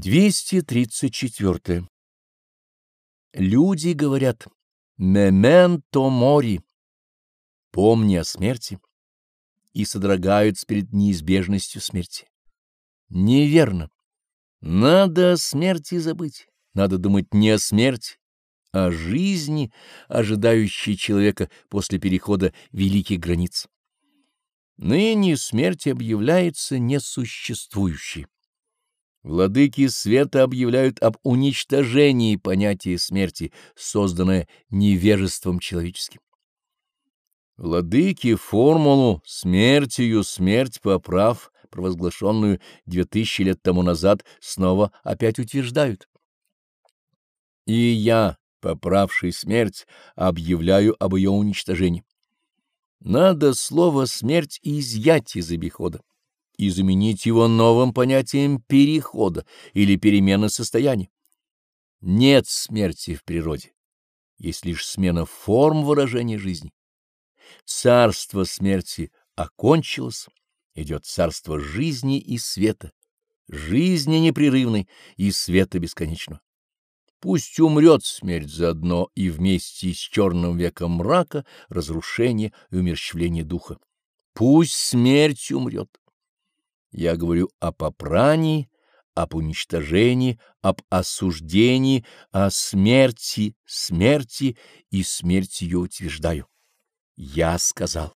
234. Люди говорят «мементо мори» — помни о смерти, и содрогаются перед неизбежностью смерти. Неверно. Надо о смерти забыть, надо думать не о смерти, а о жизни, ожидающей человека после перехода великих границ. Ныне смерть объявляется несуществующей. Владыки света объявляют об уничтожении понятия смерти, созданное невежеством человеческим. Владыки формулу «смертью смерть поправ», провозглашенную две тысячи лет тому назад, снова опять утверждают. И я, поправший смерть, объявляю об ее уничтожении. Надо слово «смерть» изъять из обихода и заменить его новым понятием перехода или перемены состояния. Нет смерти в природе, есть лишь смена форм выражения жизни. Царство смерти окончилось, идет царство жизни и света, жизни непрерывной и света бесконечного. Пусть умрет смерть заодно и вместе с черным веком мрака, разрушения и умерщвления духа. Пусть смерть умрет. Я говорю о попрании, об уничтожении, об осуждении, о смерти, смерти и смерти ее утверждаю. Я сказал.